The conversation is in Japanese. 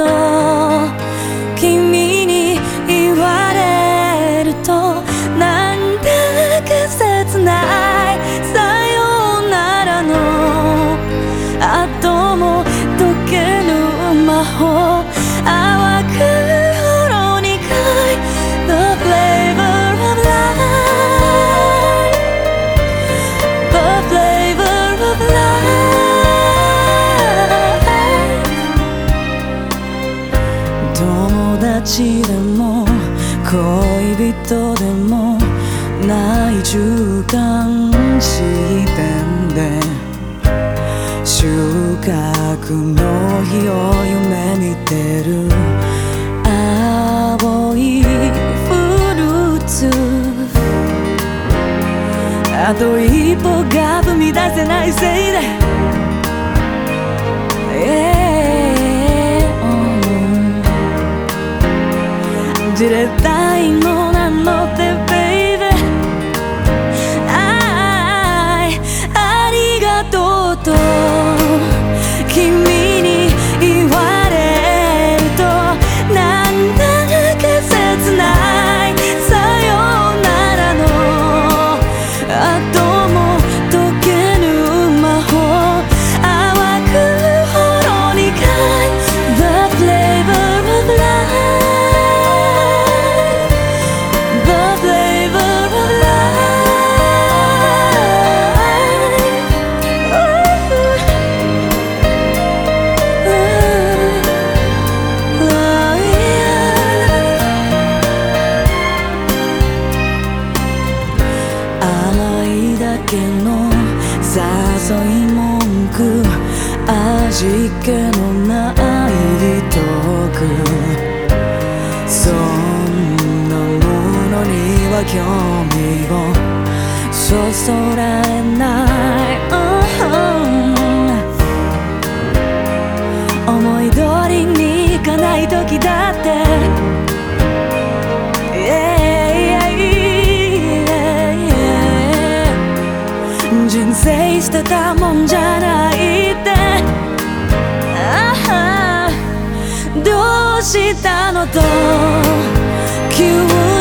とでも恋人でもない中間地点で収穫の日を夢見てる。青いフルーツ。あと一歩が踏み出せないせいでじれ誘い文句味気のないトーク。そんなものには興味を。そそられない、思い通りにいかない時だって。完成してたもんじゃないって。ああどうしたのと。急